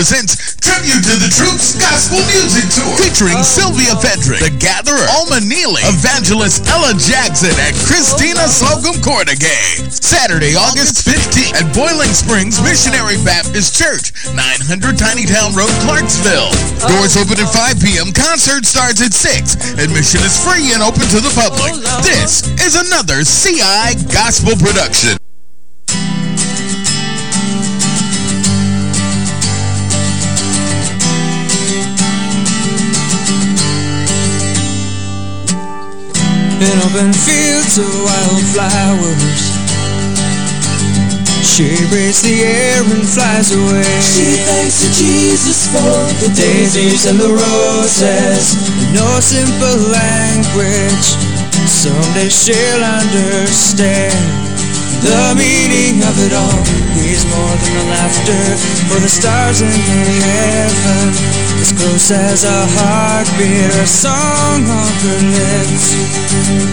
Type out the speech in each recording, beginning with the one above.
presents Tribute to the Troops Gospel Music Tour featuring Sylvia Fedrick, The Gatherer, Alma Neely, Evangelist Ella Jackson, and Christina Slocum Cordigay. Saturday, August 15th at Boiling Springs Missionary Baptist Church, 900 Tinytown Road, Clarksville. Doors open at 5 p.m. Concert starts at 6. Admission is free and open to the public. This is another CI Gospel production. In open fields of wildflowers. She breathes the air and flies away. She thanks to Jesus for the daisies and the roses. In No simple language Someday she'll understand The meaning of it all He's more than the laughter For the stars in the heaven As close as a heartbeat A song on her lips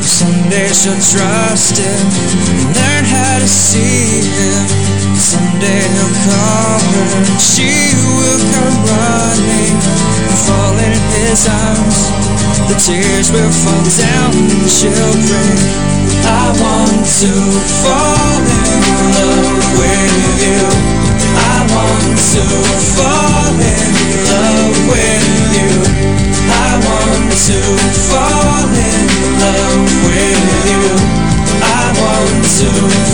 Someday she'll trust him and learn how to see him. Someday he'll call her she will come running, fall in his arms. The tears will fall down and she'll pray. I want to fall in love with you. I want to fall in love with you. I want to fall in love with you. I want to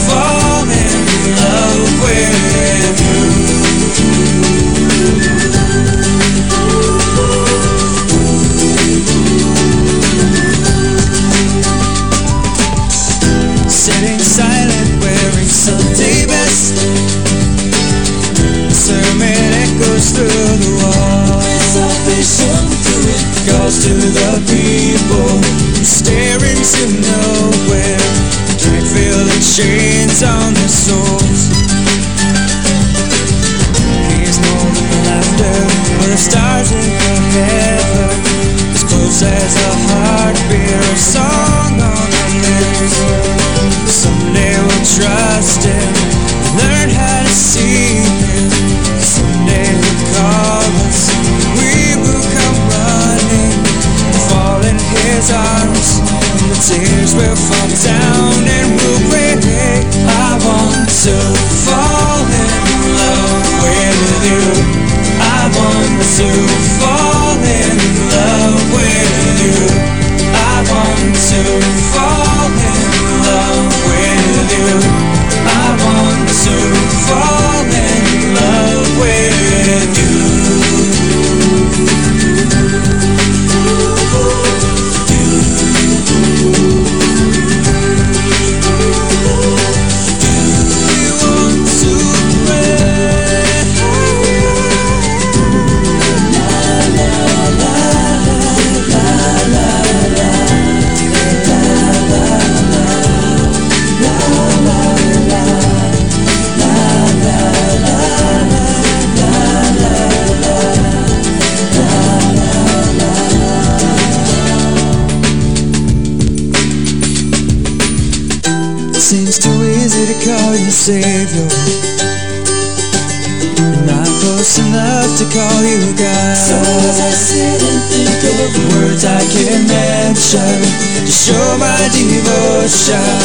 devotion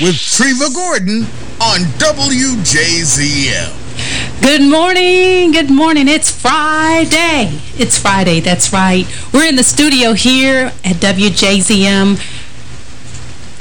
with Treva Gordon on WJZM. Good morning. Good morning. It's Friday. It's Friday. That's right. We're in the studio here at WJZM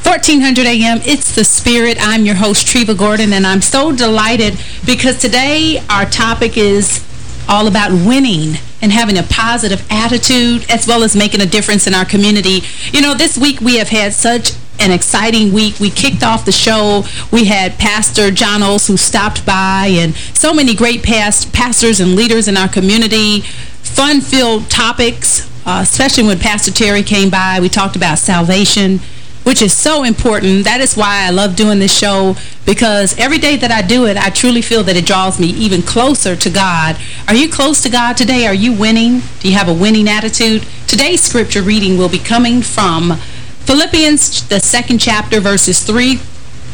1400 AM, it's The Spirit. I'm your host, Treva Gordon, and I'm so delighted because today our topic is all about winning and having a positive attitude as well as making a difference in our community. You know, this week we have had such an exciting week. We kicked off the show. We had Pastor John Ols who stopped by and so many great past pastors and leaders in our community. Fun-filled topics, uh, especially when Pastor Terry came by. We talked about salvation, which is so important. That is why I love doing this show because every day that I do it, I truly feel that it draws me even closer to God. Are you close to God today? Are you winning? Do you have a winning attitude? Today's scripture reading will be coming from Philippians, the second chapter, verses 3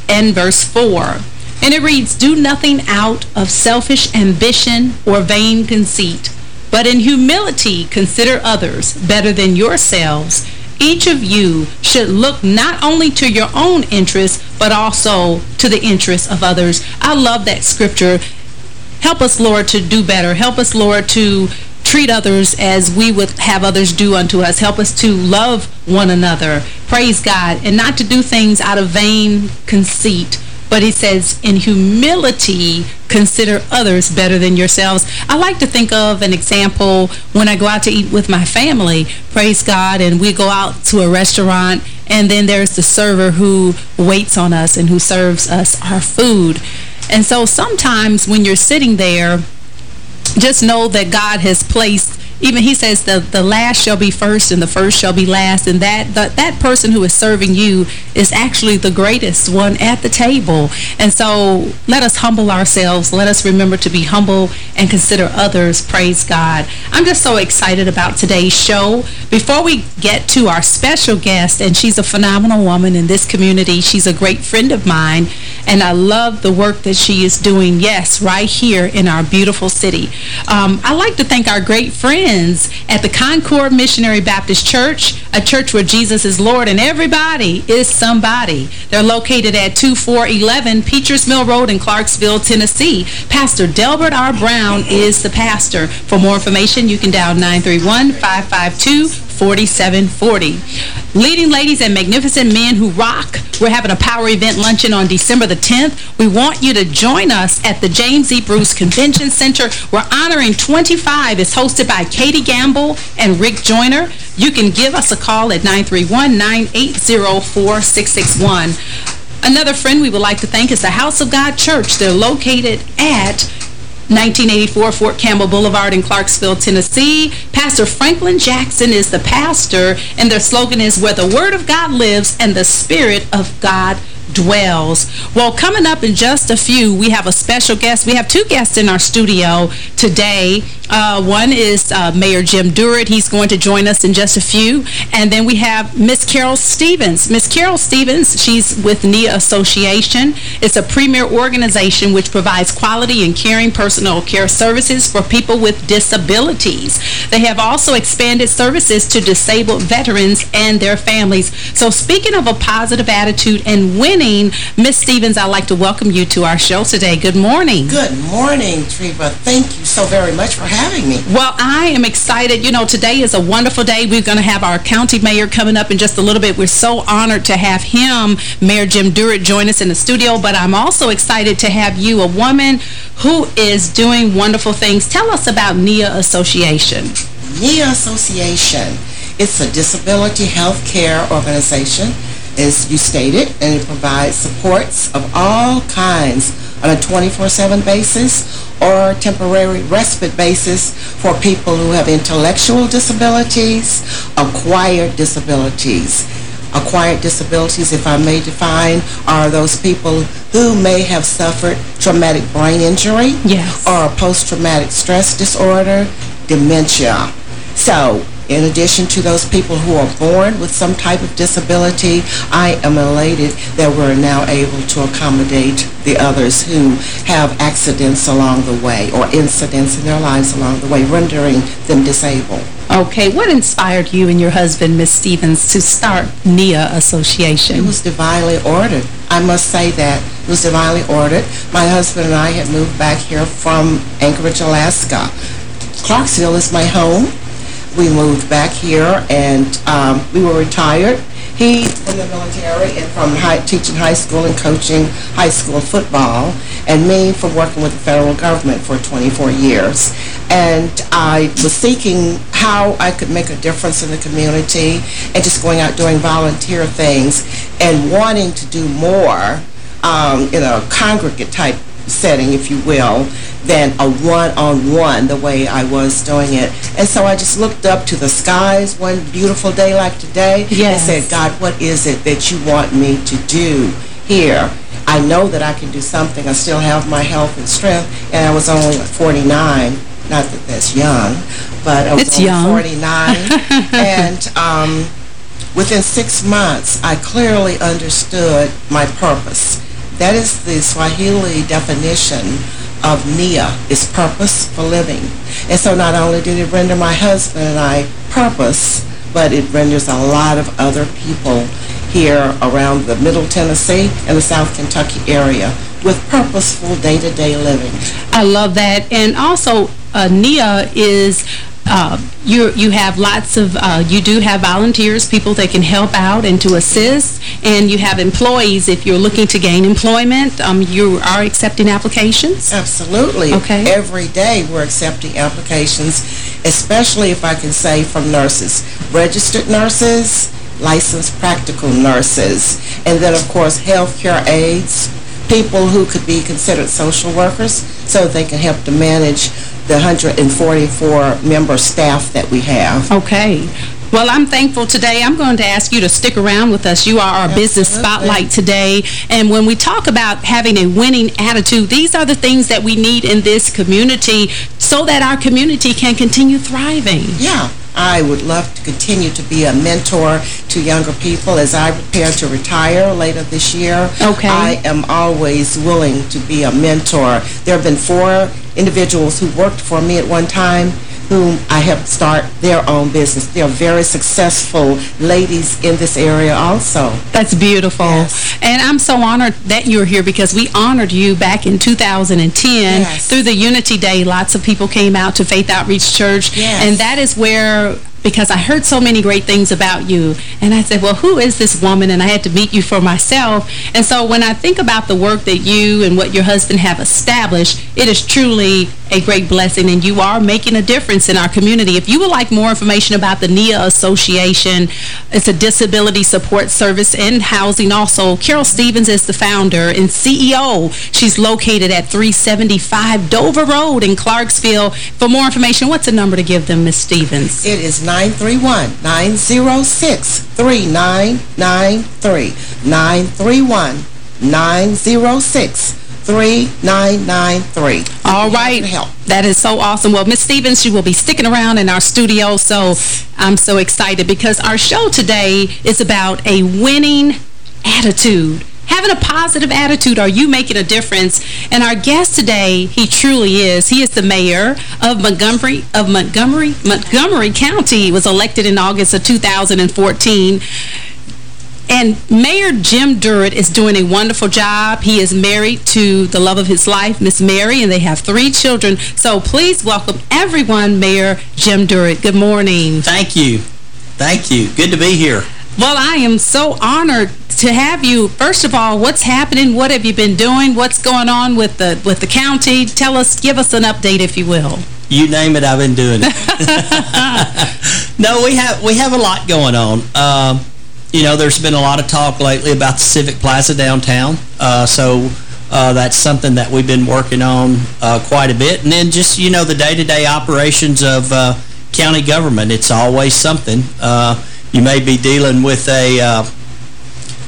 and verse 4. And it reads, Do nothing out of selfish ambition or vain conceit, but in humility consider others better than yourselves each of you should look not only to your own interests, but also to the interests of others. I love that scripture. Help us, Lord, to do better. Help us, Lord, to treat others as we would have others do unto us. Help us to love one another. Praise God. And not to do things out of vain conceit, but he says, in humility, consider others better than yourselves. I like to think of an example when I go out to eat with my family, praise God, and we go out to a restaurant, and then there's the server who waits on us and who serves us our food. And so sometimes when you're sitting there, just know that God has placed even he says the the last shall be first and the first shall be last. And that the, that person who is serving you is actually the greatest one at the table. And so let us humble ourselves. Let us remember to be humble and consider others. Praise God. I'm just so excited about today's show. Before we get to our special guest and she's a phenomenal woman in this community. She's a great friend of mine. And I love the work that she is doing yes right here in our beautiful city. Um, I like to thank our great friend at the Concord Missionary Baptist Church, a church where Jesus is Lord and everybody is somebody. They're located at 2411 Peters Mill Road in Clarksville, Tennessee. Pastor Delbert R. Brown is the pastor. For more information, you can dial 931-552 4740. Leading ladies and magnificent men who rock. We're having a power event luncheon on December the 10th. We want you to join us at the James E. Bruce Convention Center. We're honoring 25. It's hosted by Katie Gamble and Rick Joyner. You can give us a call at 931-980-4661. Another friend we would like to thank is the House of God Church. They're located at 1984 Fort Campbell Boulevard in Clarksville, Tennessee. Pastor Franklin Jackson is the pastor, and their slogan is, Where the Word of God lives and the Spirit of God dwells. Well, coming up in just a few, we have a special guest. We have two guests in our studio today. Uh, one is uh, Mayor Jim Durrett. He's going to join us in just a few. And then we have Miss Carol Stevens. Miss Carol Stevens, she's with NIA Association. It's a premier organization which provides quality and caring personal care services for people with disabilities. They have also expanded services to disabled veterans and their families. So speaking of a positive attitude and winning, Miss Stevens, I'd like to welcome you to our show today. Good morning. Good morning, Treva. Thank you so very much for having me. Well, I am excited. You know, today is a wonderful day. We're going to have our county mayor coming up in just a little bit. We're so honored to have him, Mayor Jim Durrett, join us in the studio. But I'm also excited to have you, a woman who is doing wonderful things. Tell us about NIA Association. NIA Association. It's a disability health care organization as you stated, and it provides supports of all kinds on a 24-7 basis or temporary respite basis for people who have intellectual disabilities, acquired disabilities. Acquired disabilities, if I may define, are those people who may have suffered traumatic brain injury yes. or post-traumatic stress disorder, dementia. So in addition to those people who are born with some type of disability, I am elated that we're now able to accommodate the others who have accidents along the way or incidents in their lives along the way, rendering them disabled. Okay, what inspired you and your husband, Miss Stevens, to start NIA Association? It was divinely ordered. I must say that. It was divinely ordered. My husband and I had moved back here from Anchorage, Alaska. Clarksville is my home we moved back here and um, we were retired He from the military and from high, teaching high school and coaching high school football, and me from working with the federal government for 24 years. And I was seeking how I could make a difference in the community and just going out doing volunteer things and wanting to do more um, in a congregate type setting, if you will, than a one-on-one the way I was doing it. And so I just looked up to the skies one beautiful day like today Yes. and said, God, what is it that you want me to do here? I know that I can do something. I still have my health and strength, and I was only 49. Not that that's young, but I was It's only young. 49. and um, within six months, I clearly understood my purpose. That is the Swahili definition of Nia, is purpose for living. And so not only did it render my husband and I purpose, but it renders a lot of other people here around the Middle Tennessee and the South Kentucky area with purposeful day-to-day living. I love that. And also, uh, NIA is, uh, you you have lots of, uh, you do have volunteers, people that can help out and to assist, and you have employees if you're looking to gain employment. Um, you are accepting applications? Absolutely. Okay. Every day we're accepting applications, especially if I can say from nurses. Registered nurses, licensed practical nurses, and then of course healthcare aides, people who could be considered social workers so they can help to manage the 144 member staff that we have. Okay. Well, I'm thankful today. I'm going to ask you to stick around with us. You are our business spotlight today. And when we talk about having a winning attitude, these are the things that we need in this community so that our community can continue thriving. Yeah, I would love to continue to be a mentor to younger people as I prepare to retire later this year. Okay. I am always willing to be a mentor. There have been four individuals who worked for me at one time whom I helped start their own business. They are very successful ladies in this area also. That's beautiful. Yes. And I'm so honored that you're here because we honored you back in 2010 Yes. through the Unity Day. Lots of people came out to Faith Outreach Church. Yes. And that is where because I heard so many great things about you. And I said, well, who is this woman? And I had to meet you for myself. And so when I think about the work that you and what your husband have established, it is truly a great blessing. And you are making a difference in our community. If you would like more information about the NIA Association, it's a disability support service and housing also. Carol Stevens is the founder and CEO. She's located at 375 Dover Road in Clarksville. For more information, what's the number to give them, Miss Stevens? It is 931-906-3993. 931-906-3993. All right. Help. That is so awesome. Well, Miss Stevens, she will be sticking around in our studio, so I'm so excited because our show today is about a winning attitude. Having a positive attitude, are you making a difference? And our guest today, he truly is. He is the mayor of Montgomery of Montgomery Montgomery County. He was elected in August of 2014. And Mayor Jim Durrett is doing a wonderful job. He is married to the love of his life, Miss Mary, and they have three children. So please welcome everyone, Mayor Jim Durrett. Good morning. Thank you. Thank you. Good to be here. Well, I am so honored to have you. First of all, what's happening? What have you been doing? What's going on with the with the county? Tell us, give us an update, if you will. You name it, I've been doing it. no, we have we have a lot going on. Um, you know, there's been a lot of talk lately about the Civic Plaza downtown. Uh, so uh, that's something that we've been working on uh, quite a bit. And then just, you know, the day-to-day operations of uh, county government. It's always something. Uh, you may be dealing with a uh,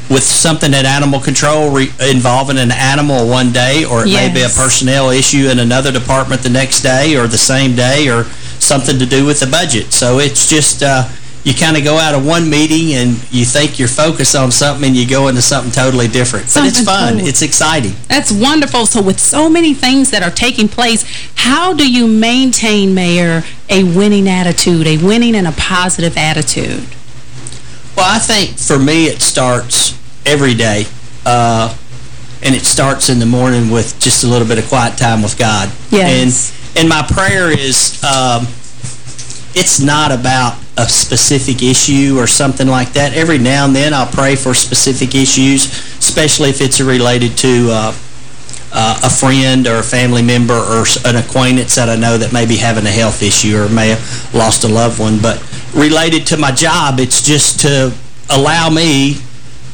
with something at animal control re involving an animal one day, or it may be a personnel issue in another department the next day, or the same day, or something to do with the budget. So it's just, uh, you kind of go out of one meeting and you think you're focused on something and you go into something totally different. But it's fun. totally- It's exciting. That's wonderful. So with so many things that are taking place, how do you maintain, Mayor, a winning attitude, a winning and a positive attitude? Well, I think for me it starts every day. Uh, and it starts in the morning with just a little bit of quiet time with God. Yes. And, and my prayer is, um, it's not about a specific issue or something like that. Every now and then I'll pray for specific issues, especially if it's related to uh, uh, a friend or a family member or an acquaintance that I know that may be having a health issue or may have lost a loved one. But related to my job, it's just to allow me,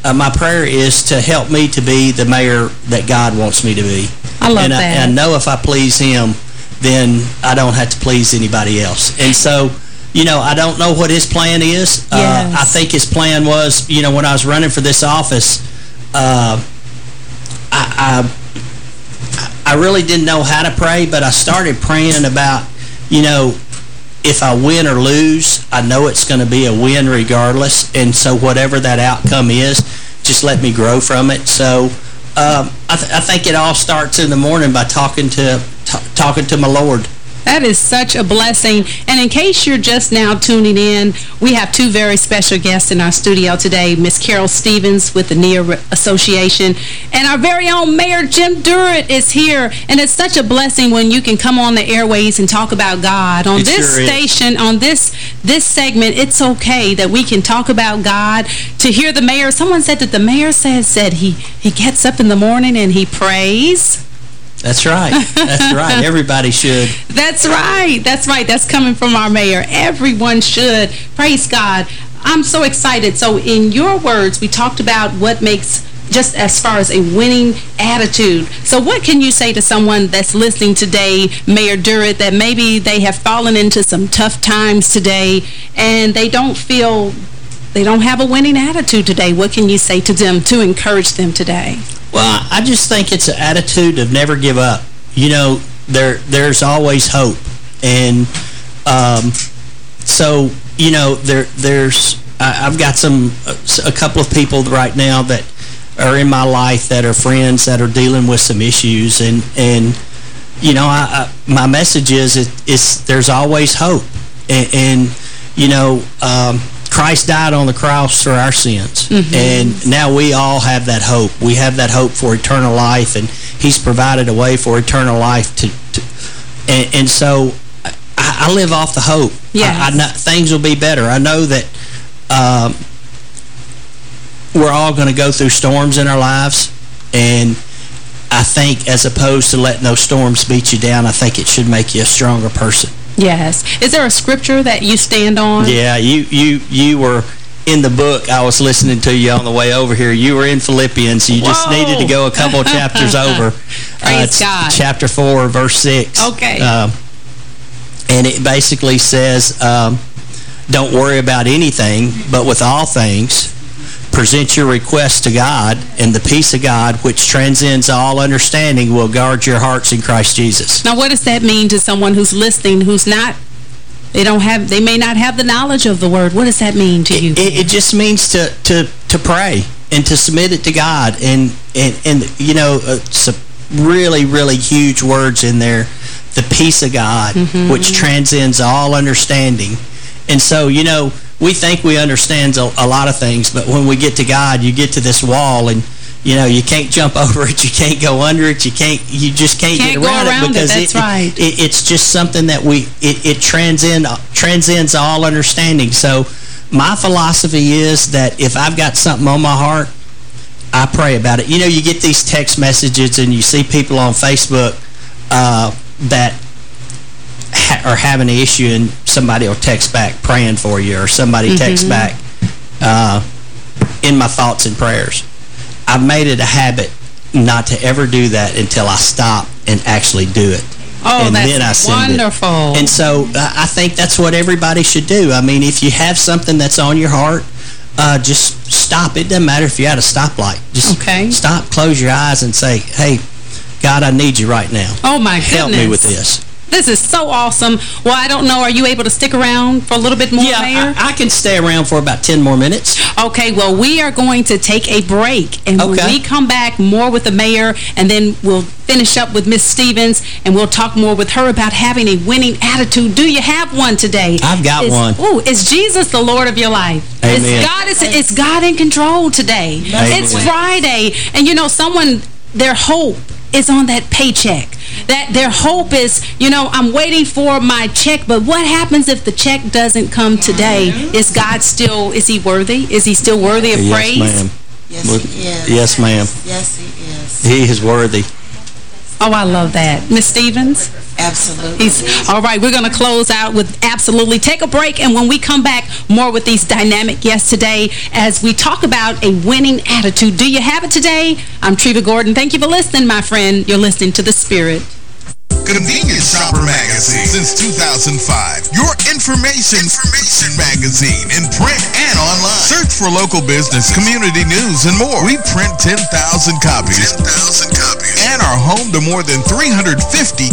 uh, my prayer is to help me to be the mayor that God wants me to be. I love and that. I, and I know if I please him, then I don't have to please anybody else. And so, you know, I don't know what his plan is. Uh, I think his plan was, you know, when I was running for this office, uh, I, I, I really didn't know how to pray, but I started praying about, you know, if I win or lose, I know it's going to be a win regardless. And so whatever that outcome is, just let me grow from it. So um, I, th I think it all starts in the morning by talking to talking to my Lord. That is such a blessing. And in case you're just now tuning in, we have two very special guests in our studio today. Miss Carol Stevens with the NIA Association and our very own Mayor Jim Durrett is here. And it's such a blessing when you can come on the airways and talk about God. On It this sure is. station, on this this segment, it's okay that we can talk about God. To hear the mayor, someone said that the mayor said, said he, he gets up in the morning and he prays. That's right. That's right. Everybody should. That's right. That's right. That's coming from our mayor. Everyone should. Praise God. I'm so excited. So in your words, we talked about what makes just as far as a winning attitude. So what can you say to someone that's listening today, Mayor Durrett, that maybe they have fallen into some tough times today and they don't feel they don't have a winning attitude today? What can you say to them to encourage them today? Well, I just think it's an attitude of never give up. You know, there there's always hope. And um, so, you know, there there's I, I've got some a couple of people right now that are in my life that are friends that are dealing with some issues and and you know, I, I my message is it, it's there's always hope. And, and you know, um, Christ died on the cross for our sins. And now we all have that hope. We have that hope for eternal life, and he's provided a way for eternal life. to, to and, and so I, I live off the hope. Yes. I, I know things will be better. I know that um, we're all going to go through storms in our lives, and I think as opposed to letting those storms beat you down, I think it should make you a stronger person. Yes. Is there a scripture that you stand on? Yeah, you you you were in the book. I was listening to you on the way over here. You were in Philippians. You just needed to go a couple of chapters over. Praise it's God. Chapter 4, verse 6. Okay. Um, and it basically says, um, don't worry about anything, but with all things, present your request to God, and the peace of God, which transcends all understanding, will guard your hearts in Christ Jesus. Now, what does that mean to someone who's listening, who's not, they don't have, they may not have the knowledge of the word. What does that mean to you? It, it just means to, to, to pray and to submit it to God. And, and, and you know, uh, some really, really huge words in there. The peace of God, which transcends all understanding. And so, you know, we think we understand a, a lot of things, but when we get to God, you get to this wall and, you know, you can't jump over it, you can't go under it, you can't, you just can't, Can't get around, around it, because that's right. it, it's just something that we, it, it transcend, transcends all understanding. So my philosophy is that if I've got something on my heart, I pray about it. You know, you get these text messages and you see people on Facebook uh, that ha are having an issue and somebody will text back praying for you or somebody texts back uh, in my thoughts and prayers. I've made it a habit not to ever do that until I stop and actually do it. Oh, and that's then I send it. wonderful. And so uh, I think that's what everybody should do. I mean, if you have something that's on your heart, uh, just stop. It doesn't matter if you're at a stoplight. Just Okay. stop, close your eyes, and say, hey, God, I need you right now. oh, my goodness. Help me with this. This is so awesome. Well, I don't know. Are you able to stick around for a little bit more, Yeah, Mayor? I, I can stay around for about 10 more minutes. Okay, well, we are going to take a break. And when we come back, more with the mayor, and then we'll finish up with Miss Stevens, and we'll talk more with her about having a winning attitude. Do you have one today? I've got Is- one. Ooh, is Jesus the Lord of your life? Amen. Is God, is, is God in control today? Amen. It's Friday, and you know, someone, their hope is on that paycheck. That their hope is, you know, I'm waiting for my check, but what happens if the check doesn't come today? Is God still, is he worthy? Is he still worthy of yes, praise? ma'am. Yes, he is. Yes, ma'am. Yes, he is. He is worthy. Oh, I love that. Miss Stevens? Absolutely. He's, all right, we're going to close out with absolutely. Take a break, and when we come back, more with these dynamic guests today as we talk about a winning attitude. Do you have it today? I'm Treva Gordon. Thank you for listening, my friend. You're listening to The Spirit. Convenience Shopper Magazine since 2005. Your information, information magazine in print and online. Search for local business, community news, and more. We print 10,000 copies. 10,000 copies. And are home to more than 350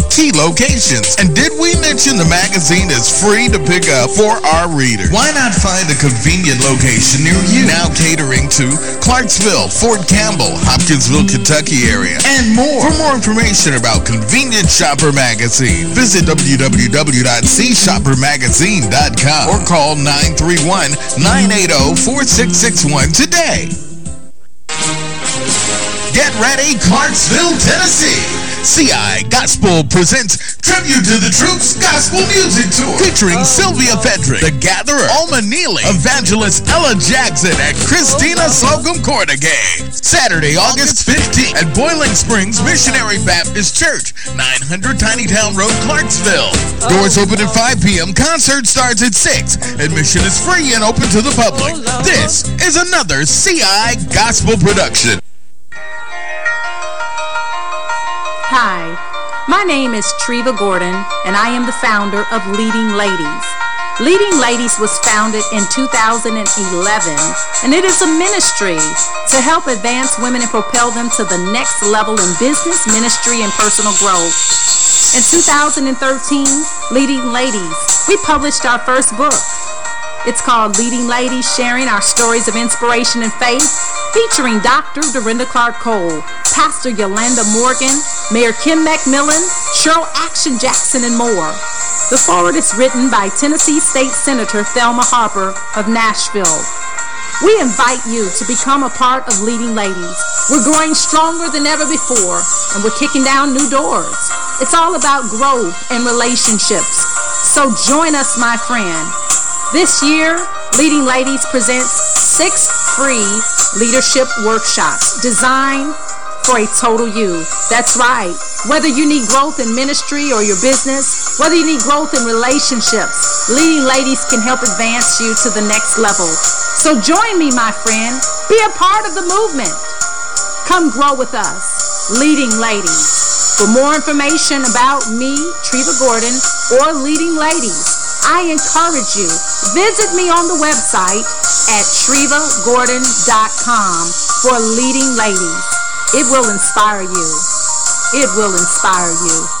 key locations. And did we mention the magazine is free to pick up for our readers? Why not find a convenient location near you? Now catering to Clarksville, Fort Campbell, Hopkinsville, Kentucky area, and more. For more information about Convenient Shopper Magazine, visit www.cshoppermagazine.com or call 931-980-4661 today. Get ready, Clarksville, Tennessee. CI Gospel presents Tribute to the Troops Gospel Music Tour featuring oh, Sylvia Fedrick, The Gatherer, Alma Neely, Evangelist Ella Jackson, and Christina oh, Slocum Cordigay. Saturday, August 15th at Boiling Springs Missionary Baptist Church, 900 Tinytown Road, Clarksville. Oh. Doors open at 5 p.m. Concert starts at 6. Admission is free and open to the public. This is another CI Gospel production. Hi, my name is Treva Gordon, and I am the founder of Leading Ladies. Leading Ladies was founded in 2011, and it is a ministry to help advance women and propel them to the next level in business, ministry, and personal growth. In 2013, Leading Ladies, we published our first book. It's called Leading Ladies, Sharing Our Stories of Inspiration and Faith, featuring Dr. Dorinda Clark Cole, Pastor Yolanda Morgan, Mayor Kim McMillan, Cheryl Action Jackson, and more. The forward is written by Tennessee State Senator Thelma Harper of Nashville. We invite you to become a part of Leading Ladies. We're growing stronger than ever before, and we're kicking down new doors. It's all about growth and relationships. So join us, my friend. This year, Leading Ladies presents six free leadership workshops designed for a total you. That's right. Whether you need growth in ministry or your business, whether you need growth in relationships, Leading Ladies can help advance you to the next level. So join me, my friend. Be a part of the movement. Come grow with us, Leading Ladies. For more information about me, Treva Gordon, or Leading Ladies, I encourage you, visit me on the website at trevagordon.com for Leading Ladies. It will inspire you. It will inspire you.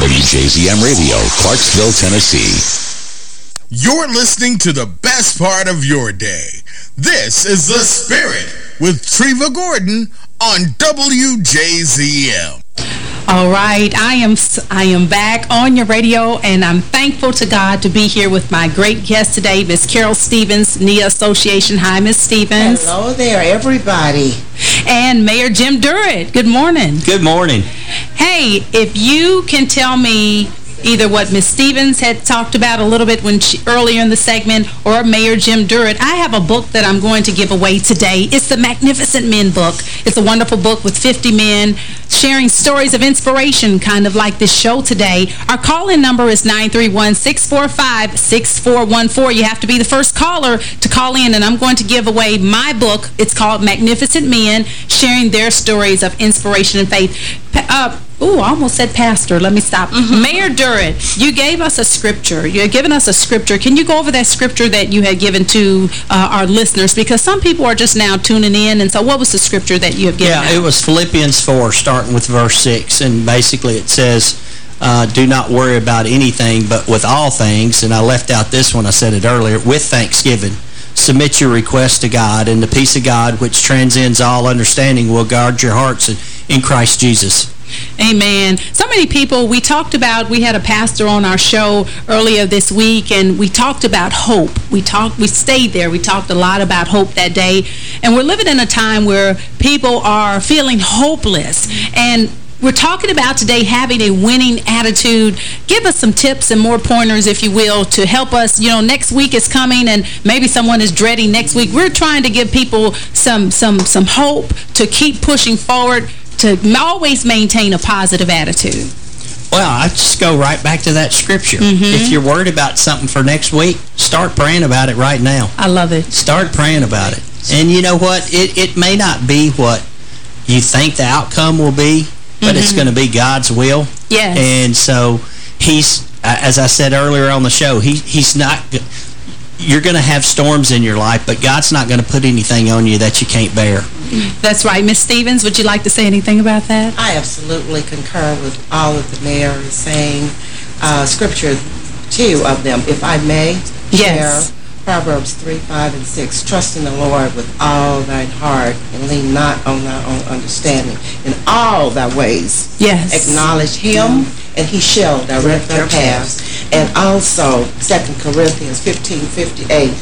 WJZM Radio, Clarksville, Tennessee. You're listening to the best part of your day. This is The Spirit with Treva Gordon on WJZM. All right, I am I am back on your radio, and I'm thankful to God to be here with my great guest today, Miss Carol Stevens, NIA Association. Hi, Miss Stevens. Hello there, everybody. And Mayor Jim Durrett. Good morning. Good morning. Hey, if you can tell me either what Miss Stevens had talked about a little bit when she, earlier in the segment or Mayor Jim Durrett. I have a book that I'm going to give away today. It's the Magnificent Men book. It's a wonderful book with 50 men sharing stories of inspiration, kind of like this show today. Our call-in number is 931-645-6414. You have to be the first caller to call in, and I'm going to give away my book. It's called Magnificent Men, sharing their stories of inspiration and faith. Uh, Ooh, I almost said pastor. Let me stop. Mayor Durrett, you gave us a scripture. You had given us a scripture. Can you go over that scripture that you had given to uh, our listeners? Because some people are just now tuning in. And so what was the scripture that you have given Yeah, out? it was Philippians 4, starting with verse 6. And basically it says, uh, do not worry about anything, but with all things, and I left out this one, I said it earlier, with thanksgiving. Submit your request to God, and the peace of God, which transcends all understanding, will guard your hearts in, in Christ Jesus. Amen. So many people, we talked about, we had a pastor on our show earlier this week, and we talked about hope. We talked, we stayed there. We talked a lot about hope that day. And we're living in a time where people are feeling hopeless. And we're talking about today having a winning attitude. Give us some tips and more pointers, if you will, to help us. You know, next week is coming and maybe someone is dreading next week. We're trying to give people some some some hope to keep pushing forward, to always maintain a positive attitude. Well, I just go right back to that scripture. Mm-hmm. If you're worried about something for next week, start praying about it right now. I love it. Start praying about it. And you know what? It, it may not be what you think the outcome will be, but it's mm-hmm. going to be God's will. Yes. And so he's, as I said earlier on the show, he he's not, you're going to have storms in your life, but God's not going to put anything on you that you can't bear. That's right. Miss Stevens, would you like to say anything about that? I absolutely concur with all of the mayor is saying. Uh, scripture, two of them, if I may Yes. share. Proverbs 3, 5, and 6. Trust in the Lord with all thine heart and lean not on thy own understanding. In all thy ways Yes. acknowledge him, and he shall direct thy paths. And also, 2 Corinthians 15, 58.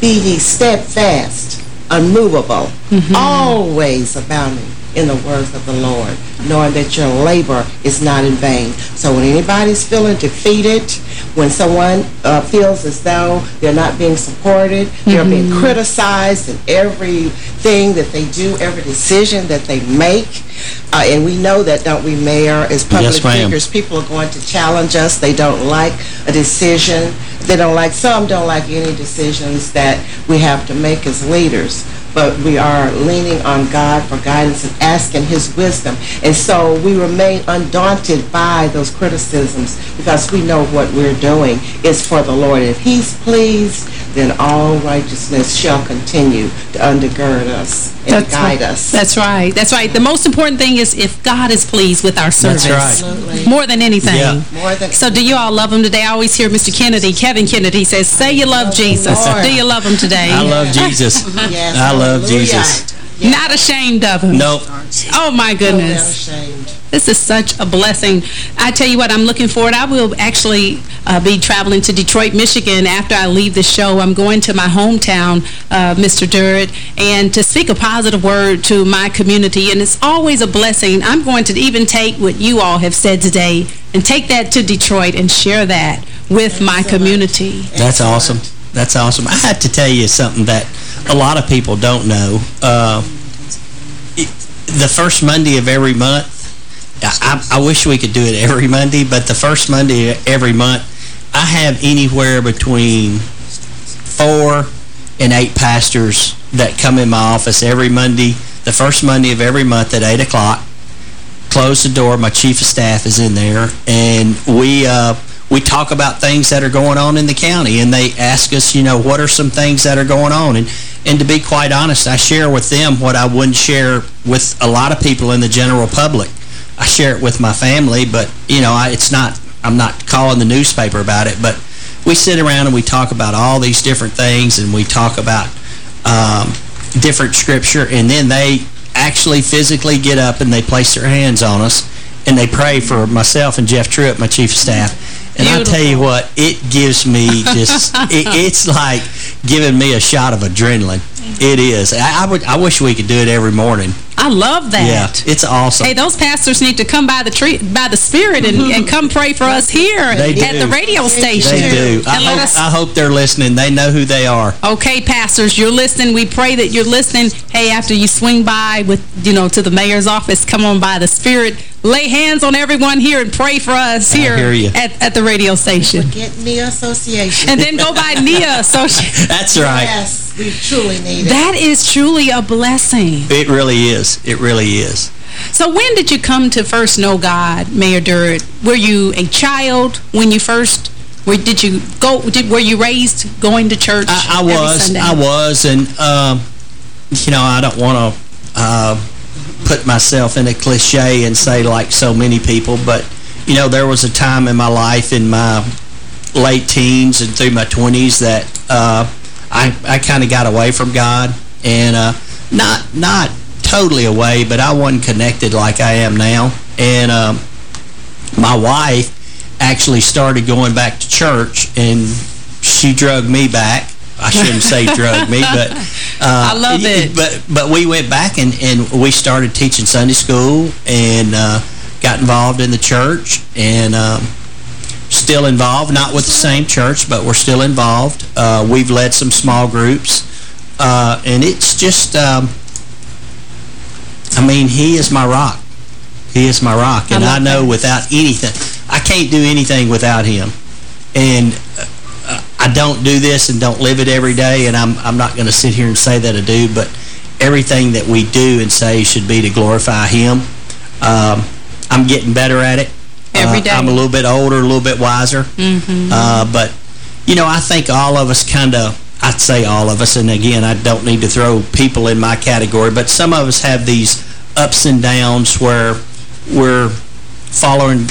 Be ye steadfast, unmovable, mm-hmm. always abounding in the words of the Lord, knowing that your labor is not in vain. So when anybody's feeling defeated, when someone uh, feels as though they're not being supported, they're being criticized in everything that they do, every decision that they make, uh, and we know that, don't we, Mayor, as public Yes, figures, people are going to challenge us. They don't like a decision. They don't like, some don't like any decisions that we have to make as leaders. But we are leaning on God for guidance and asking his wisdom. And so we remain undaunted by those criticisms because we know what we're doing is for the Lord. If he's pleased, then all righteousness shall continue to undergird us and guide right. us. That's right. That's right. The most important thing is if God is pleased with our service. right. Absolutely. More than anything. Yeah. More than So do you all love him today? I always hear Mr. Kennedy, Kevin Kennedy says, say you love Jesus. Do you love him today? I love Jesus. Yes, I love hallelujah. Jesus. Not ashamed of him. Nope. Oh, my So goodness. unashamed. This is such a blessing. I tell you what, I'm looking forward. I will actually uh, be traveling to Detroit, Michigan after I leave the show. I'm going to my hometown, uh, Mr. Durrett, and to speak a positive word to my community. And it's always a blessing. I'm going to even take what you all have said today and take that to Detroit and share that with my community. That's awesome. That's awesome. I have to tell you something that a lot of people don't know. Uh, the first Monday of every month, I, I wish we could do it every Monday, but the first Monday of every month, I have anywhere between four and eight pastors that come in my office every Monday, the first Monday of every month at 8 o'clock. Close the door. My chief of staff is in there, and we uh, we talk about things that are going on in the county, and they ask us, you know, what are some things that are going on, and and to be quite honest, I share with them what I wouldn't share with a lot of people in the general public. I share it with my family, but you know, I, it's not. I'm not calling the newspaper about it, but we sit around and we talk about all these different things, and we talk about um, different scripture, and then they actually physically get up and they place their hands on us, and they pray for myself and Jeff Truitt, my chief of staff. And I tell you what, it gives me just, it, it's like giving me a shot of adrenaline. It is. I, I would. I wish we could do it every morning. I love that. Yeah, it's awesome. Hey, those pastors need to come by the tree, by the Spirit and, mm-hmm. and come pray for us here at the radio station. They do. I hope, us- I hope they're listening. They know who they are. Okay, pastors, you're listening. We pray that you're listening. Hey, after you swing by with, you know, to the mayor's office, come on by the Spirit. Lay hands on everyone here and pray for us here hear you. At, at the radio station. Get me association. And then go by NIA Association. That's right. Yes, we truly need it. That is truly a blessing. It really is. It really is. So when did you come to first know God, Mayor Durrett? Were you a child when you first where did you go? Did, were you raised going to church? I, I was. I was, and um, you know, I don't want to uh, put myself in a cliche and say like so many people, but you know, there was a time in my life in my late teens and through my 20s that uh, I I kind of got away from God, and uh, not not totally away, but I wasn't connected like I am now, and um, my wife actually started going back to church, and she drug me back. I shouldn't say drug me, but uh, I love it. But but we went back and and we started teaching Sunday school and uh, got involved in the church and um, still involved. Not with the same church, but we're still involved. Uh, we've led some small groups, uh, and it's just. Um, I mean, he is my rock. He is my rock, and I, I know that. without anything, I can't do anything without him. And uh, I don't do this and don't live it every day, and I'm, I'm not going to sit here and say that I do, but everything that we do and say should be to glorify him. Um, I'm getting better at it. Every day. Uh, I'm a little bit older, a little bit wiser. Mm -hmm. uh, but, you know, I think all of us kind of, I'd say all of us, and again, I don't need to throw people in my category, but some of us have these ups and downs where we're following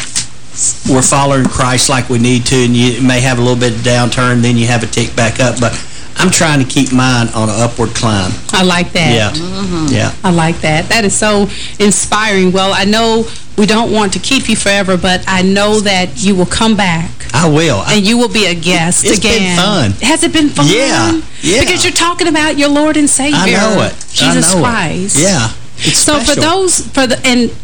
we're following Christ like we need to, and you may have a little bit of downturn, then you have a tick back up. But I'm trying to keep mine on an upward climb. I like that. Yeah. Mm -hmm. Yeah. I like that. That is so inspiring. Well, I know we don't want to keep you forever, but I know that you will come back. I will. And you will be a guest it's again. It's been fun. Has it been fun? Yeah. Yeah. Because you're talking about your Lord and Savior. I know it. Jesus know Christ. It. Yeah. It's so special. for those, for the, and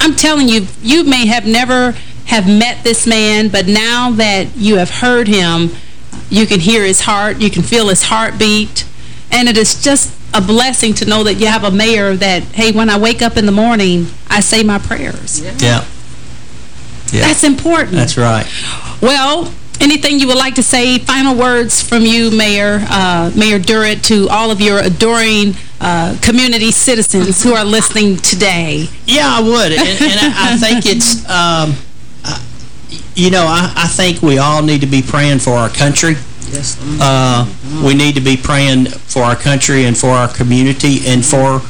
I'm telling you, you may have never have met this man, but now that you have heard him, you can hear his heart, you can feel his heartbeat, and it is just a blessing to know that you have a mayor that, hey, when I wake up in the morning, I say my prayers. Yeah. yeah. yeah. That's important. That's right. Well, anything you would like to say, final words from you, Mayor, uh, Mayor Durrett, to all of your adoring uh, community citizens who are listening today? Yeah, I would. And, and I, I, think it's, um, uh, you know, I, I, think we all need to be praying for our country. Yes. Uh, we need to be praying for our country and for our community and for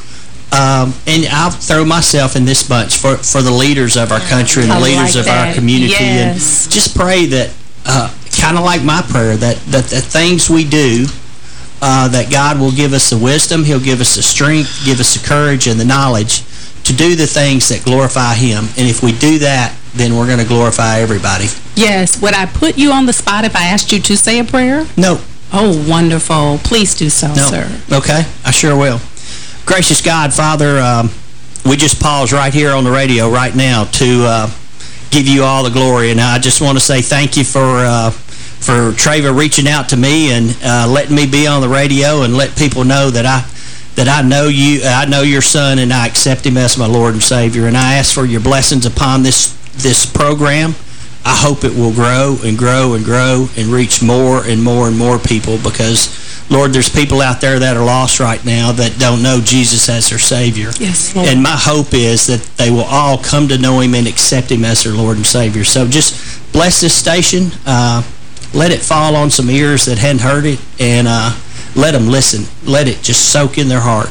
um, and I'll throw myself in this bunch for, for the leaders of our country and the leaders like of our community. Yes. And just pray that, uh, kind of like my prayer, that, that the things we do uh, that God will give us the wisdom, He'll give us the strength, give us the courage and the knowledge to do the things that glorify Him. And if we do that, then we're going to glorify everybody. Yes. Would I put you on the spot if I asked you to say a prayer? No. Oh, wonderful. Please do so, no. sir. Okay. I sure will. Gracious God, Father, um, we just pause right here on the radio right now to uh, give you all the glory. And I just want to say thank you for... Uh, for Treva reaching out to me and uh, letting me be on the radio and let people know that I that I know you, I know your son, and I accept him as my Lord and Savior. And I ask for your blessings upon this this program. I hope it will grow and grow and grow and reach more and more and more people because, Lord, there's people out there that are lost right now that don't know Jesus as their Savior. Yes, Lord. And my hope is that they will all come to know Him and accept Him as their Lord and Savior. So just bless this station. Uh, let it fall on some ears that hadn't heard it, and uh, let them listen. Let it just soak in their heart.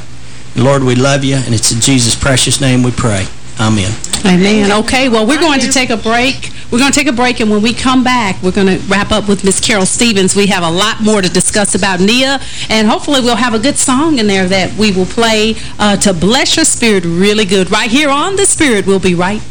Lord, we love you, and it's in Jesus' precious name we pray. Amen. Amen. Okay, well, we're going to take a break. We're going to take a break, and when we come back, we're going to wrap up with Miss Carol Stevens. We have a lot more to discuss about Nia, and hopefully we'll have a good song in there that we will play uh, to bless your spirit really good. Right here on The Spirit, we'll be right back.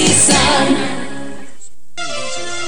sun.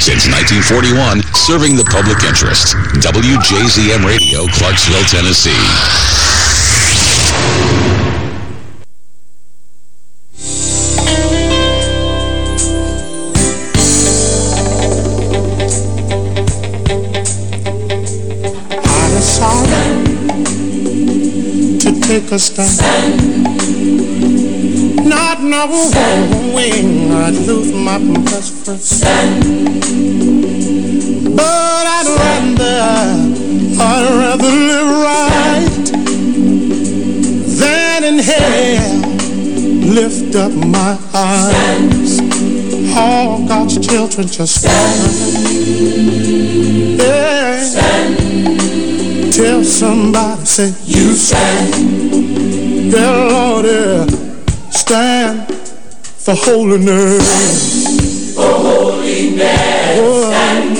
Since 1941, serving the public interest. WJZM Radio, Clarksville, Tennessee. Take a stand. Not knowing I'd lose my best friend. But I'd rather, I'd rather live right than in hell lift up my eyes. All God's children just stand. Yeah. Tell somebody, say, you stand. Yeah, Lord, yeah. Stand for holiness. For holiness. Oh. Stand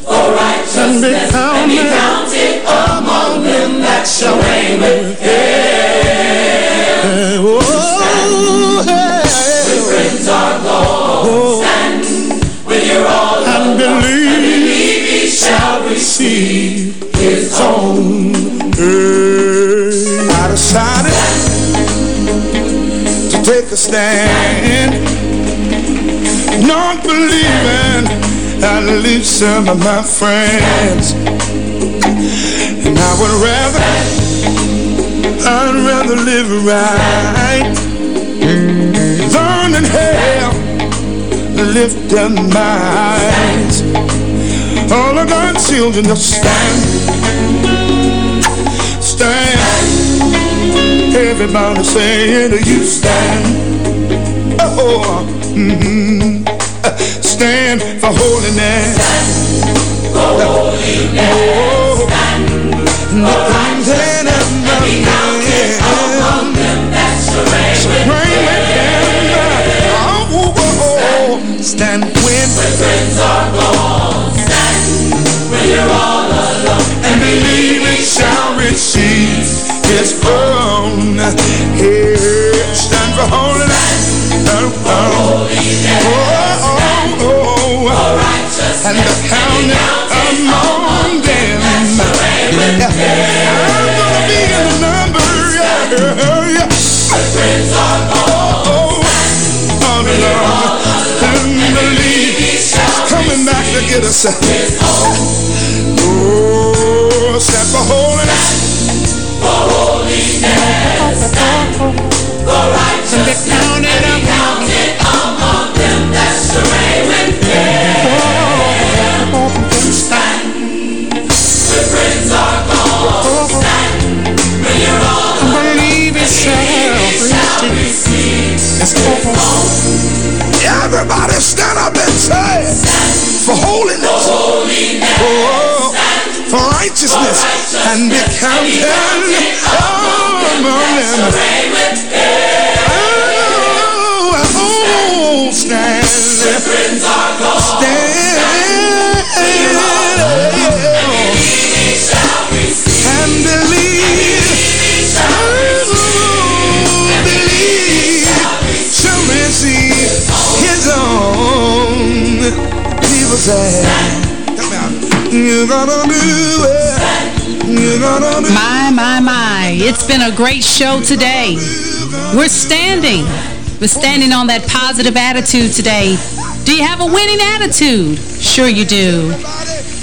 for righteousness. And be counted, and be counted among them that shall reign with him. Oh, hey. When friends are gone, oh. stand when you're all and believe, and believe he shall receive his own. Hey. Take a stand, not believing I'd leave some of my friends, and I would rather, I'd rather live right than in hell. Lift up my eyes. All of God's children just stand. Everybody saying you stand. Oh, mm-hmm. stand for holiness. Stand for holiness. Oh, stand for righteousness. And be counted among them that shall reign with oh, stand when when friends are gone. Stand when you're all alone. And believe And the counting among them. I'm gonna be in the number. Yeah, yeah. Friends are. Oh, all alone. And believe he's coming back to get us. Oh, stand for holiness. For holiness. For righteousness. And be counted among Everybody stand up and say, for holiness, for, holiness, oh, for righteousness, and be counted among them. Oh, stand, stand, It's been a great show today. We're standing. We're standing on that positive attitude today. Do you have a winning attitude? Sure you do.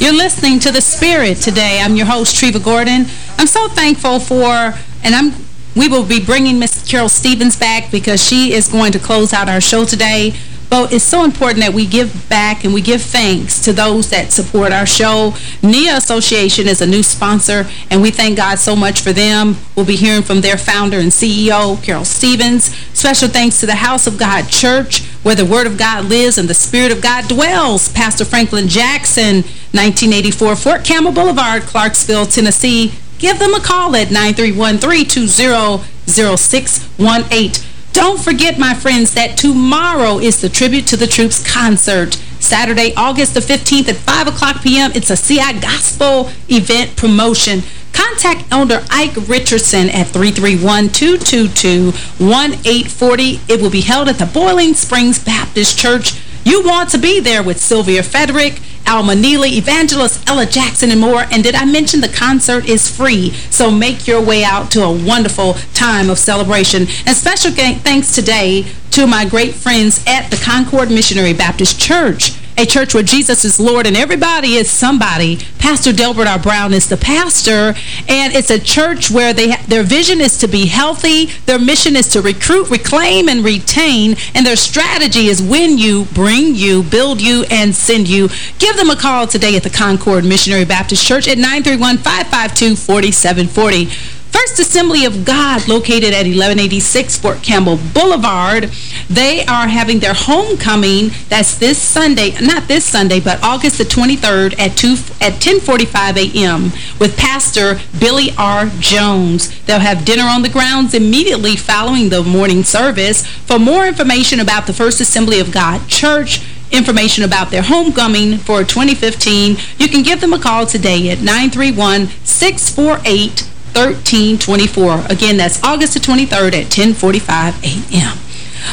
You're listening to The Spirit today. I'm your host, Treva Gordon. I'm so thankful for, and I'm we will be bringing Miss Carol Stevens back because she is going to close out our show today. But it's so important that we give back and we give thanks to those that support our show. NIA Association is a new sponsor, and we thank God so much for them. We'll be hearing from their founder and CEO, Carol Stevens. Special thanks to the House of God Church, where the Word of God lives and the Spirit of God dwells. Pastor Franklin Jackson, 1984, Fort Campbell Boulevard, Clarksville, Tennessee. Give them a call at 931-320-0618. Don't forget, my friends, that tomorrow is the Tribute to the Troops concert. Saturday, August the 15th at 5 o'clock p.m. It's a CI Gospel event promotion. Contact Elder Ike Richardson at 331-222-1840. It will be held at the Boiling Springs Baptist Church. You want to be there with Sylvia Frederick, Alma Neely, Evangelist Ella Jackson, and more. And did I mention the concert is free? So make your way out to a wonderful time of celebration. And special thanks today to my great friends at the Concord Missionary Baptist Church a church where Jesus is Lord and everybody is somebody. Pastor Delbert R. Brown is the pastor, and it's a church where they their vision is to be healthy, their mission is to recruit, reclaim, and retain, and their strategy is win you, bring you, build you, and send you. Give them a call today at the Concord Missionary Baptist Church at 931-552-4740. First Assembly of God, located at 1186 Fort Campbell Boulevard, they are having their homecoming. That's this Sunday, not this Sunday, but August the 23rd at 2 at 10:45 a.m. with Pastor Billy R. Jones. They'll have dinner on the grounds immediately following the morning service. For more information about the First Assembly of God Church, information about their homecoming for 2015, you can give them a call today at 931 648 1324. Again, that's August the 23rd at 1045 a.m.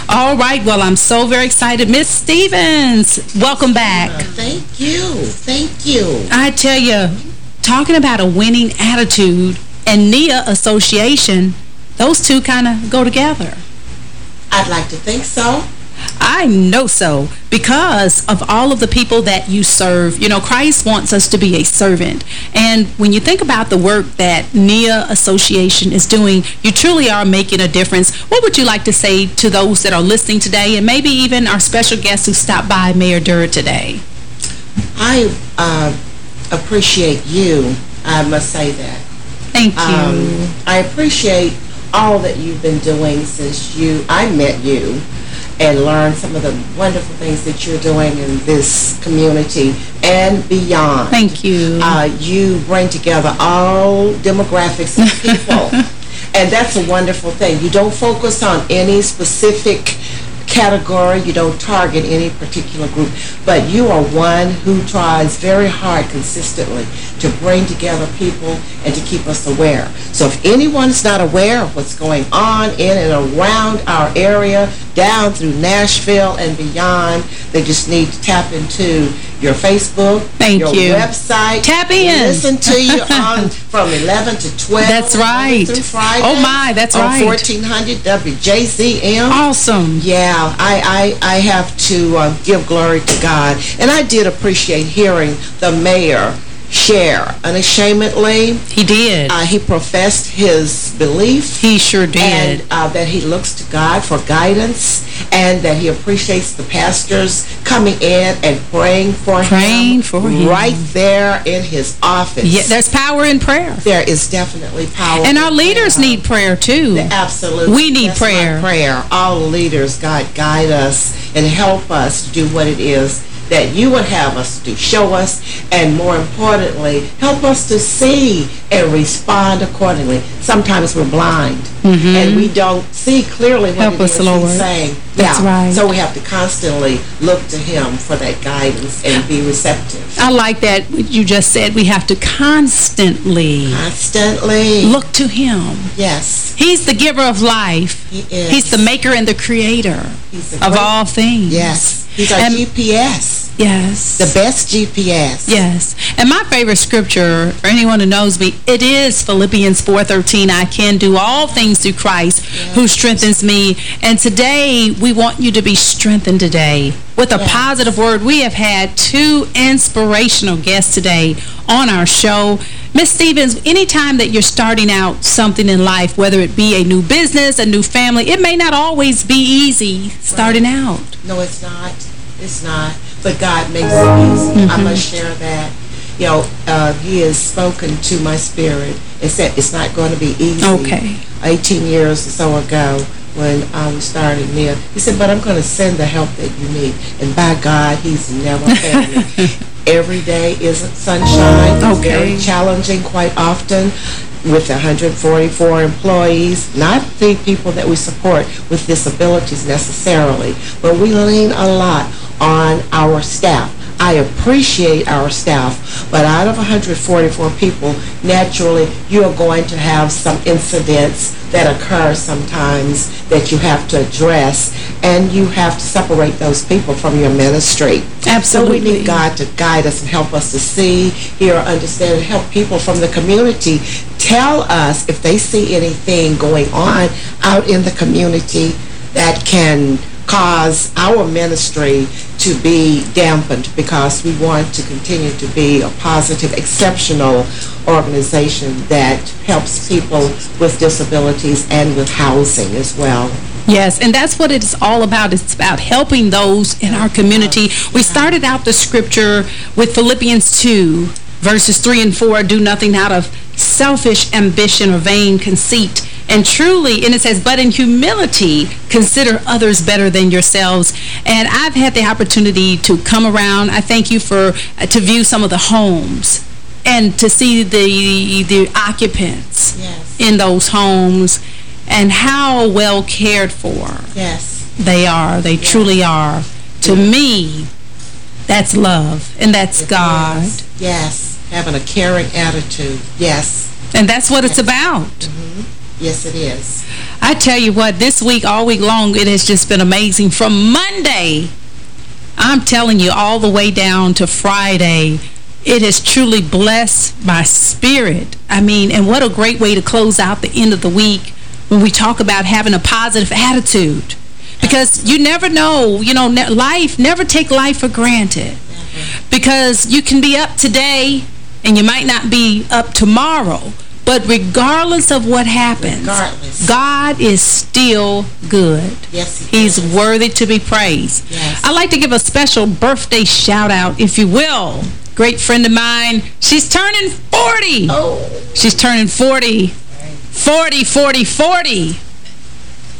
All right, well, I'm so very excited. Miss Stevens, welcome back. Uh, thank you. Thank you. I tell you, talking about a winning attitude and NIA Association, those two kind of go together. I'd like to think so. I know so because of all of the people that you serve. You know, Christ wants us to be a servant. And when you think about the work that NIA Association is doing, you truly are making a difference. What would you like to say to those that are listening today and maybe even our special guest who stopped by, Mayor Durr, today? I uh, appreciate you. I must say that. Thank you. Um, I appreciate all that you've been doing since you I met you and learn some of the wonderful things that you're doing in this community and beyond. Thank you. Uh, you bring together all demographics of people. and that's a wonderful thing. You don't focus on any specific category. You don't target any particular group. But you are one who tries very hard consistently to bring together people and to keep us aware. So if anyone's not aware of what's going on in and around our area, down through Nashville and beyond, they just need to tap into your Facebook, Thank your you. website. Tap in. Listen to you on from 11 to 12. That's right. Through Friday. Oh, my, that's on right. 1400 WJZM. Awesome. Yeah, I, I, I have to uh, give glory to God. And I did appreciate hearing the mayor share unashamedly. He did. Uh, he professed his belief. He sure did. And uh, that he looks to God for guidance and that he appreciates the pastors coming in and praying for praying him. for him. Right there in his office. Yeah, there's power in prayer. There is definitely power And our leaders prayer. need prayer, too. Absolutely. We need That's prayer. prayer. All leaders, God, guide us and help us to do what it is that you would have us to show us, and more importantly, help us to see and respond accordingly. Sometimes we're blind, mm -hmm. and we don't see clearly what help it us, Lord. he's saying. That's yeah. right. So we have to constantly look to him for that guidance and be receptive. I like that you just said. We have to constantly, constantly look to him. Yes. He's the giver of life. He is. He's the maker and the creator He's of all things. Yes. He's our and GPS. Yes. The best GPS. Yes. And my favorite scripture, for anyone who knows me, it is Philippians 4.13. I can do all things through Christ yes. who strengthens me. And today, we want you to be strengthened today with a yes. positive word. We have had two inspirational guests today on our show. Miss Stevens, anytime that you're starting out something in life, whether it be a new business, a new family, it may not always be easy starting right. out. No, it's not. It's not. But God makes it easy. Mm -hmm. I must share that. You know, uh, he has spoken to my spirit and said it's not going to be easy. Okay. 18 years or so ago, when I was starting there, He said, but I'm going to send the help that you need. And by God, he's never failed me. Every day isn't sunshine. It's okay. very challenging quite often with 144 employees, not the people that we support with disabilities necessarily, but we lean a lot on our staff. I appreciate our staff, but out of 144 people, naturally, you're going to have some incidents that occur sometimes that you have to address, and you have to separate those people from your ministry. Absolutely. So we need God to guide us and help us to see, hear, understand, and help people from the community tell us if they see anything going on out in the community that can cause our ministry to be dampened because we want to continue to be a positive, exceptional organization that helps people with disabilities and with housing as well. Yes, and that's what it's all about. It's about helping those in our community. We started out the scripture with Philippians 2, verses 3 and 4, do nothing out of selfish ambition or vain conceit, and truly, and it says, but in humility, consider others better than yourselves. And I've had the opportunity to come around. I thank you for, uh, to view some of the homes and to see the, the occupants yes. in those homes and how well cared for yes. they are. They yes. truly are. To me, that's love, and that's it God. Is. Yes, having a caring attitude. Yes. And that's what it's about. Mm -hmm. Yes, it is. I tell you what, this week, all week long, it has just been amazing. From Monday, I'm telling you, all the way down to Friday, it has truly blessed my spirit. I mean, and what a great way to close out the end of the week when we talk about having a positive attitude. Because you never know, you know, life, never take life for granted. Because you can be up today and you might not be up tomorrow. But regardless of what happens, regardless. God is still good. Yes, he He's is. worthy to be praised. Yes. I'd like to give a special birthday shout-out, if you will. Great friend of mine. She's turning 40. Oh. She's turning 40. 40, 40, 40.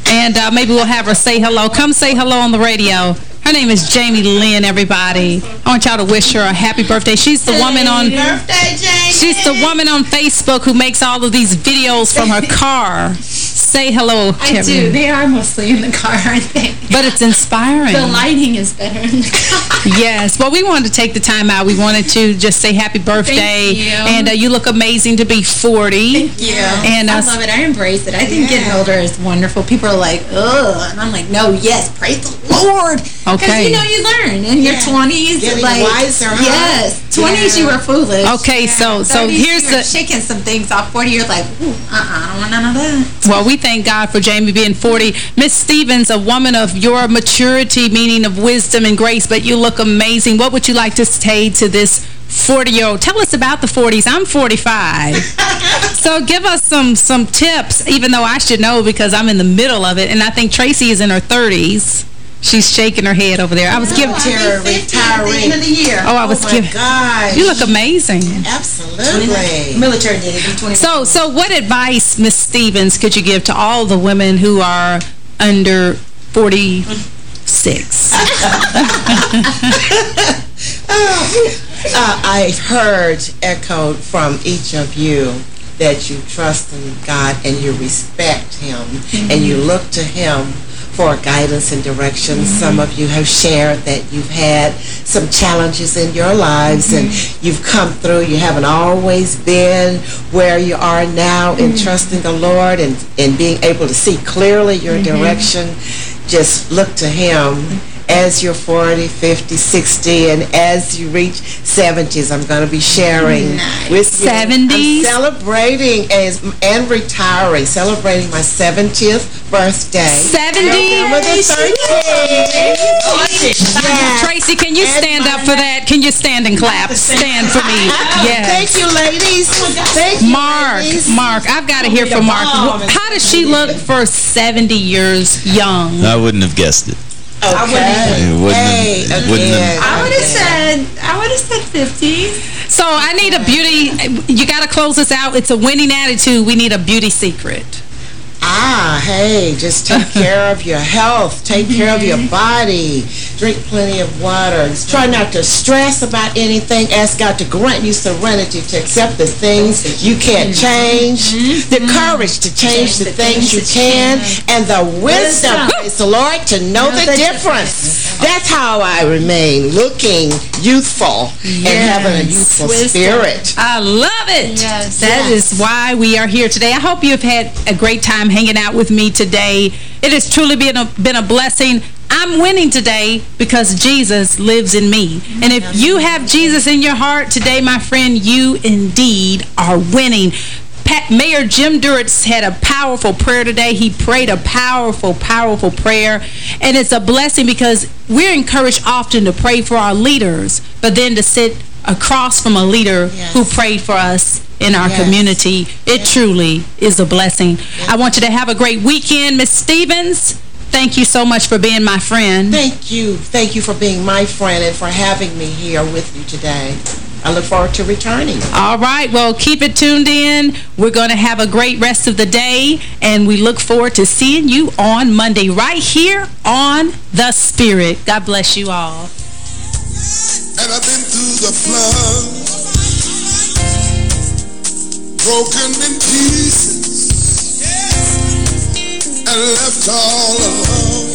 And uh, maybe we'll have her say hello. Come say hello on the radio. Her name is Jamie Lynn, everybody. I want y'all to wish her a happy birthday. She's the woman on... Birthday, Jamie! She's the woman on Facebook who makes all of these videos from her car. Say hello to I do. They are mostly in the car, aren't they? But it's inspiring. The lighting is better in the car. Yes. Well, we wanted to take the time out. We wanted to just say happy birthday. Thank you. And uh, you look amazing to be 40. Thank you. And uh, I love it. I embrace it. I think yeah. getting older is wonderful. People are like, ugh. And I'm like, no, yes, praise the Lord. Okay. Because, you know, you learn in your 20s. Getting like, wiser, huh? Yes. 20s, yeah. you were foolish. Okay, so so here's the... shaking some things off. 40, you're like, uh-uh, I don't want none of that. Well, we thank God for Jamie being 40. Miss Stevens, a woman of your maturity, meaning of wisdom and grace, but you look amazing. What would you like to say to this 40-year-old. Tell us about the 40s. I'm 45. so give us some some tips, even though I should know because I'm in the middle of it. And I think Tracy is in her 30s. She's shaking her head over there. I was no, giving her retiree. end of the year. Oh, I was oh giving. God, you look amazing. Absolutely. Military did it. So, so what advice, Miss Stevens, could you give to all the women who are under 46? uh, I've heard echoed from each of you that you trust in God and you respect Him mm -hmm. and you look to Him for guidance and direction. Mm -hmm. Some of you have shared that you've had some challenges in your lives mm -hmm. and mm-hmm. you've come through. You haven't always been where you are now in mm-hmm. trusting the Lord and, and being able to see clearly your mm-hmm. direction. Just look to Him as you're 40, 50, 60, and as you reach 70s, I'm going to be sharing with you. 70s? I'm celebrating as, and retiring, celebrating my 70th birthday. 70? November the 13th. Tracy, can you stand up for that? Can you stand and clap? Stand for me. Yes. Thank you, ladies. Oh thank you, Mark, ladies. Mark, I've got to hear from Mark. How does she look for 70 years young? I wouldn't have guessed it. Okay. It wouldn't Hey, have, wouldn't have, I would have said, I would have said 50. So I need a beauty, you got to close this out. It's a winning attitude. We need a beauty secret. Ah, hey, just take care of your health. Take care of your body. Drink plenty of water. Try not to stress about anything. Ask God to grant you serenity to accept the things you can't change, the courage to change the things you can, and the wisdom, praise the Lord, to know the difference. That's how I remain looking youthful and having a youthful spirit. I love it. Yes. That is why we are here today. I hope you've had a great time hanging out with me today. It has truly been a, been a blessing. I'm winning today because Jesus lives in me. And if you have Jesus in your heart today, my friend, you indeed are winning. Pat, Mayor Jim Durrett had a powerful prayer today. He prayed a powerful, powerful prayer. And it's a blessing because we're encouraged often to pray for our leaders, but then to sit across from a leader who prayed for us in our Yes. community. It truly is a blessing. I want you to have a great weekend. Miss Stevens, thank you so much for being my friend. Thank you. Thank you for being my friend and for having me here with you today. I look forward to returning. All right, well, keep it tuned in. We're going to have a great rest of the day, and we look forward to seeing you on Monday right here on The Spirit. God bless you all. Broken in pieces, and left all alone.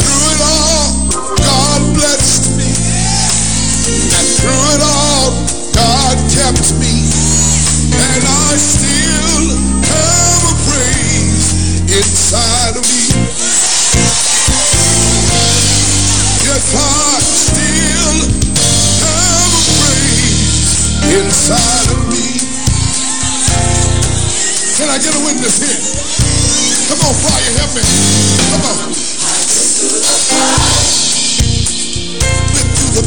Through it all, God blessed me, and through it all, God kept me, I get a witness here? Come on, fire, help me. Come on. Been through the.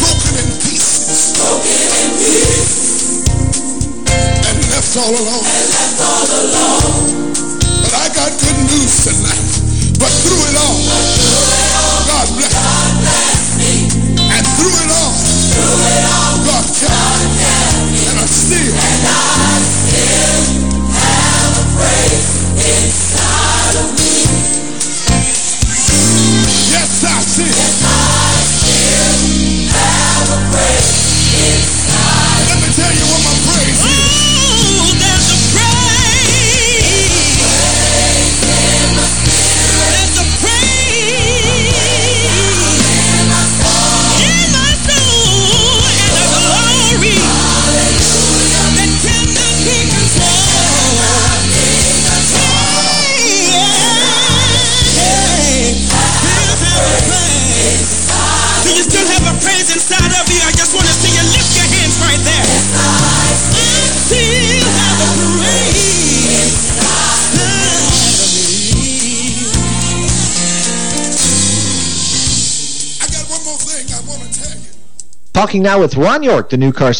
Broken in pieces. Broken in pieces. And left all alone. And left all alone. But I got good news tonight. But through it all, God bless God bless me. And through it all, God kept. And I still, have a praise inside Talking now with Ron York, the new car